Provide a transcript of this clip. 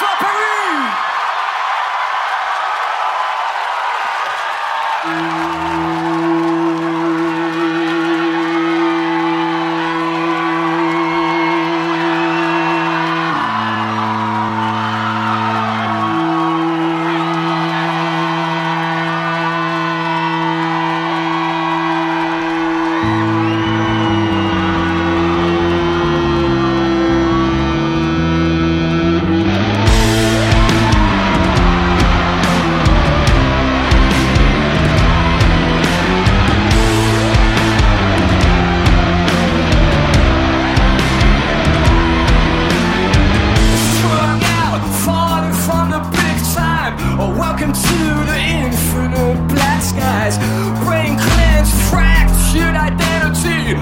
勝利 Welcome to the infinite black skies. Brain cleanse, fractured identity.